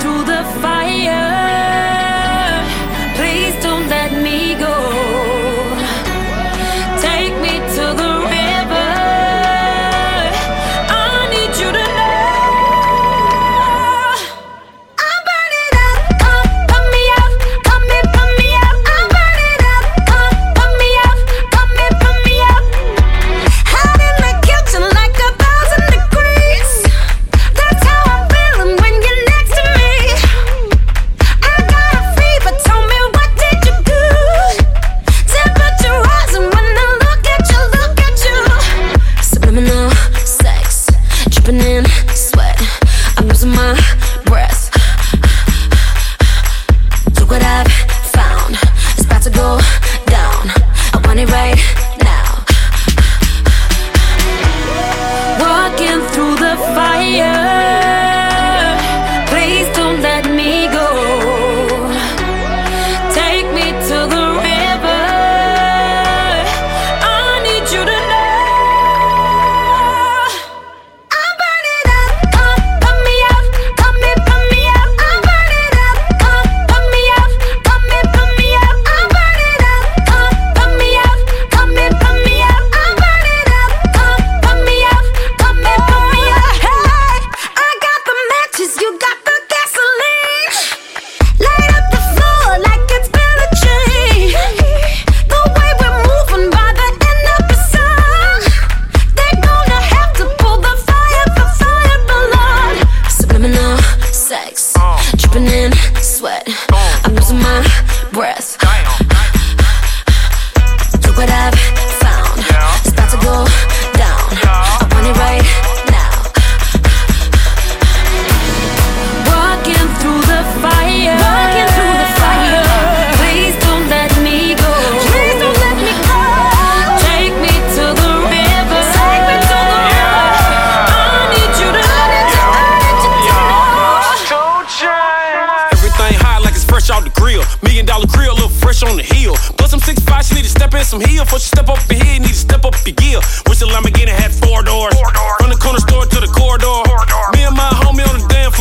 through the fire. get some heel for she step up your head. Need to step up your gear. Wish the Lamborghini had four doors. Four doors. From the corner store to the corridor. corridor. Me and my homie on the damn